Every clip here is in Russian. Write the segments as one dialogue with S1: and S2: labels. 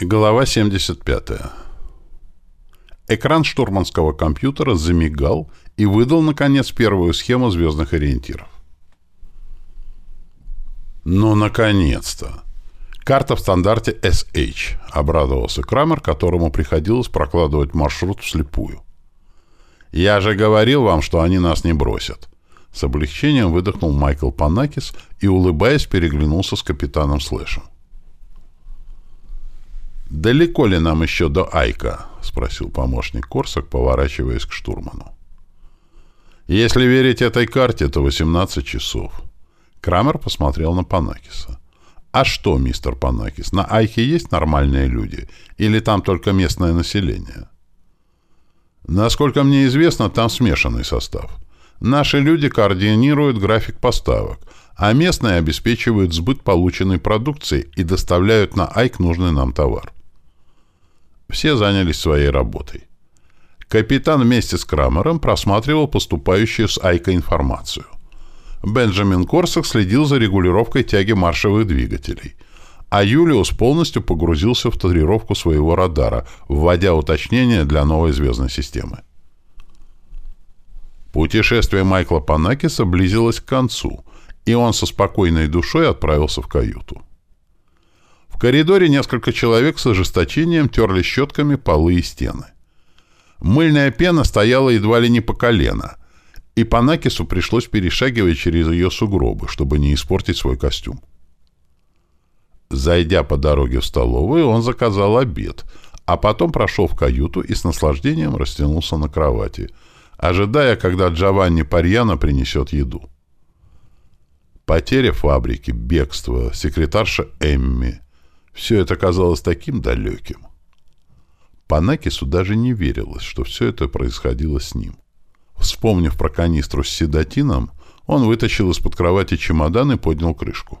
S1: Глава 75. Экран штурманского компьютера замигал и выдал, наконец, первую схему звездных ориентиров. «Ну, наконец-то!» «Карта в стандарте SH», — обрадовался Крамер, которому приходилось прокладывать маршрут вслепую. «Я же говорил вам, что они нас не бросят». С облегчением выдохнул Майкл Панакис и, улыбаясь, переглянулся с капитаном Слэшем. «Далеко ли нам еще до Айка?» — спросил помощник Корсак, поворачиваясь к штурману. «Если верить этой карте, то 18 часов». Крамер посмотрел на Панакиса. «А что, мистер Панакис, на Айке есть нормальные люди? Или там только местное население?» «Насколько мне известно, там смешанный состав. Наши люди координируют график поставок, а местные обеспечивают сбыт полученной продукции и доставляют на Айк нужный нам товар. Все занялись своей работой. Капитан вместе с Крамером просматривал поступающую с Айка информацию. Бенджамин Корсак следил за регулировкой тяги маршевых двигателей, а Юлиус полностью погрузился в тренировку своего радара, вводя уточнения для новой звездной системы. Путешествие Майкла Панакиса близилось к концу, и он со спокойной душой отправился в каюту. В коридоре несколько человек с ожесточением терли щетками полы и стены. Мыльная пена стояла едва ли не по колено, и Панакису пришлось перешагивать через ее сугробы, чтобы не испортить свой костюм. Зайдя по дороге в столовую, он заказал обед, а потом прошел в каюту и с наслаждением растянулся на кровати, ожидая, когда Джованни Парьяно принесет еду. Потеря фабрики, бегство, секретарша Эмми — все это казалось таким далеким. Панакису даже не верилось, что все это происходило с ним. Вспомнив про канистру с седатином, он вытащил из-под кровати чемодан и поднял крышку.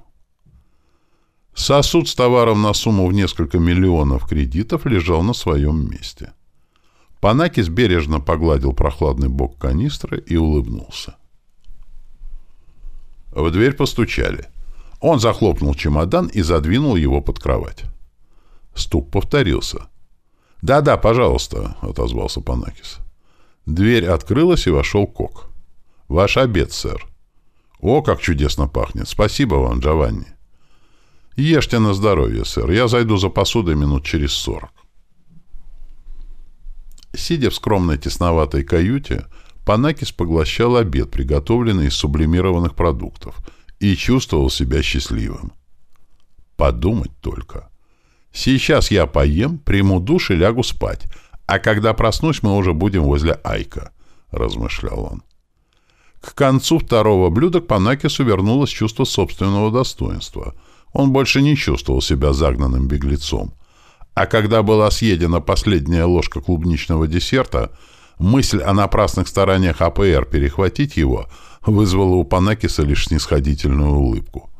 S1: Сосуд с товаром на сумму в несколько миллионов кредитов лежал на своем месте. Панакис бережно погладил прохладный бок канистры и улыбнулся. В дверь постучали — он захлопнул чемодан и задвинул его под кровать. Стук повторился. «Да-да, пожалуйста», — отозвался Панакис. Дверь открылась, и вошел Кок. «Ваш обед, сэр». «О, как чудесно пахнет! Спасибо вам, Джованни». «Ешьте на здоровье, сэр. Я зайду за посудой минут через сорок». Сидя в скромной тесноватой каюте, Панакис поглощал обед, приготовленный из сублимированных продуктов — и чувствовал себя счастливым. Подумать только. Сейчас я поем, приму душ и лягу спать, а когда проснусь, мы уже будем возле Айка, — размышлял он. К концу второго блюда к Панакису вернулось чувство собственного достоинства. Он больше не чувствовал себя загнанным беглецом. А когда была съедена последняя ложка клубничного десерта, мысль о напрасных стараниях АПР перехватить его — вызвало у Панакиса лишь снисходительную улыбку.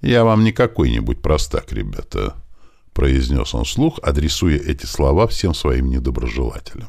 S1: «Я вам не какой-нибудь простак, ребята», — произнес он вслух, адресуя эти слова всем своим недоброжелателям.